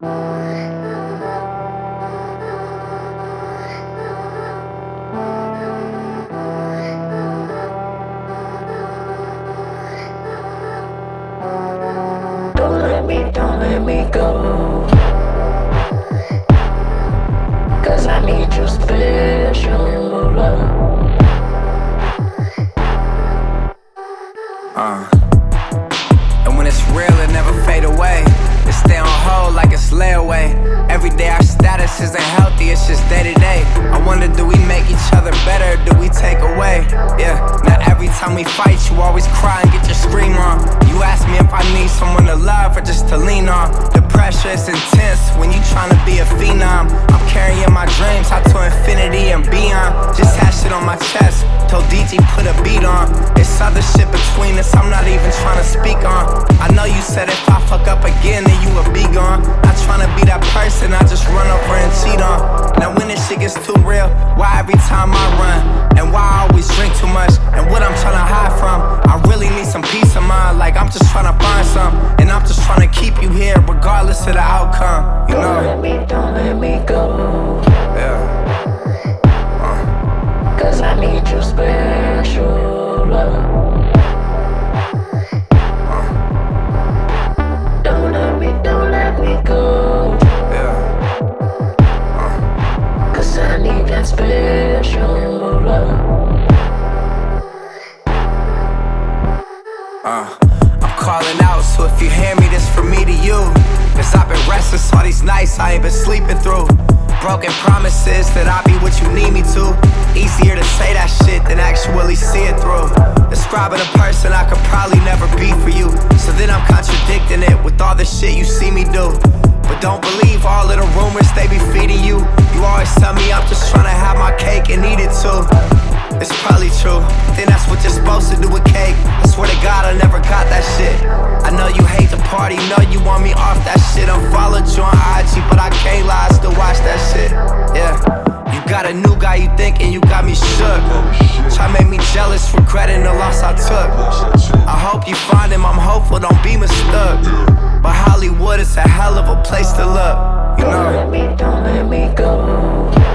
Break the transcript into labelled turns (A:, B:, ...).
A: Don't let me, don't let me go. Cause I need your special love. Uh.
B: And when it's real, it never fade away. It stay on hold like it's layaway. Every day our status isn't healthy, it's just day to day. I wonder, do we make each other better? Do we take away? Yeah. Now every time we fight, you always cry and get your scream on. You ask me if I need someone to love or just to lean on. The pressure is intense when you tryna be a phenom. I'm carrying my dreams out to infinity and beyond. Just had shit on my chest. Told DJ put a beat on. It's other shit between us I'm not even tryna speak on. I know you said if I fuck up again, then you would be gone. Not tryna be that person I just run over and cheat on. Now when this shit gets too real, why every time I run? And why I always drink too much? And what I'm tryna hide from? I really need some peace of mind. You.
A: Cause
B: I've been restless all these nights I ain't been sleeping through. Broken promises that I'll be what you need me to. Easier to say that shit than actually see it through. Describing a person I could probably never be for you. So then I'm contradicting it with all the shit you see me do. But don't believe all of the rumors they shook. Try make me jealous, regretting the loss I took. I hope you find him, I'm hopeful, don't be mistook. But Hollywood is a hell of a place to look, you know. Don't let me, don't let me go.